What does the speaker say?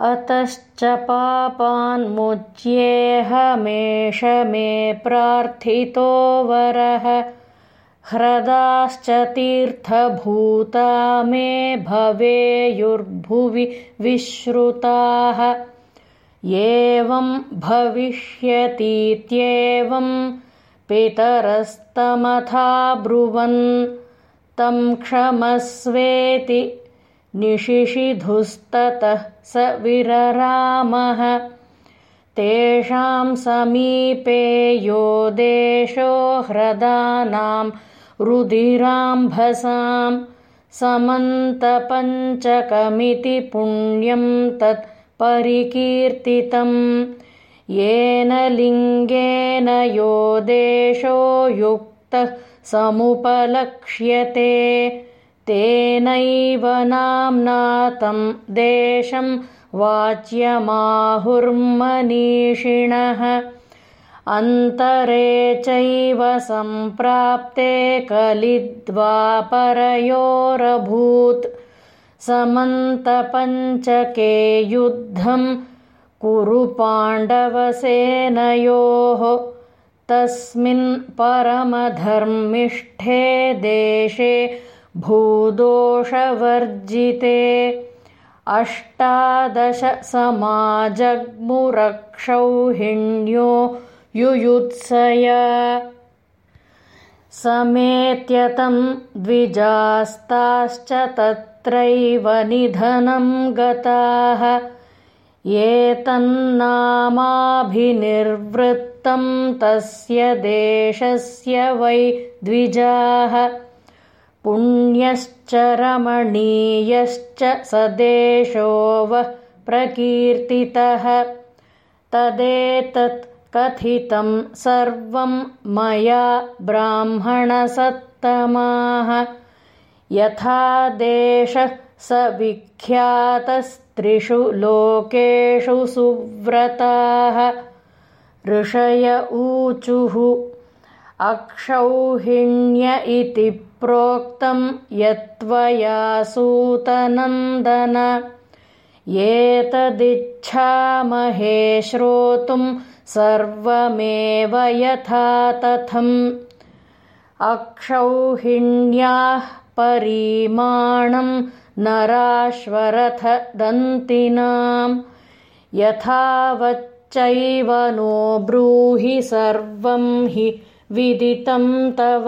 अतश्च पापान्मुच्येऽहमेष मे प्रार्थितो वरः। ह्रदाश्च तीर्थभूता मे भवेयुर्भुवि विश्रुताः। एवं भविष्यतीत्येवं पितरस्तमथाब्रुवन् तं क्षमस्वेति निशिशिधुस्ततः स विररामः। तेषां समीपे यो देशो ह्रदानां रुधिराम्भसां समन्तपञ्चकमिति पुण्यं तत् परिकीर्तितं येन लिङ्गेन यो देशो युक्तः समुपलक्ष्यते तेनैव नाम्ना तं देशं वाच्यमाहुर्मनीषिणः। अन्तरे चैव सम्प्राप्ते कलिद्वापरयोरभूत्। समन्तपञ्चके युद्धं कुरु पाण्डवसेनयोः। तस्मिन् परमधर्मिष्ठे देशे भूदोषवर्जिते। अष्टादशसमाजग्मुरक्षौहिण्यो युयुत्सय। समेत्यतं द्विजास्ताश्च तत्रैव निधनं गताः। एतन्नामाभिनिर्वृत्तं तस्य देशस्य वै द्विजाः पुण्यश्च रमणीयश्च स देशो वः प्रकीर्तितः। तदेतत् कथितं सर्वं मया ब्राह्मणसत्तमाः। यथा देशः स विख्यातस्त्रिषु लोकेषु सुव्रताः। ऋषय ऊचुः अक्षौहिण्य इति प्रोक्तं यत्त्वया सूतनन्दन एतदिच्छामहे श्रोतुं सर्वमेव यथा तथम्। अक्षौहिण्याः परीमाणं नराश्वरथदन्तिनां यथावच्चैव नो ब्रूहि सर्वं हि विदितं तव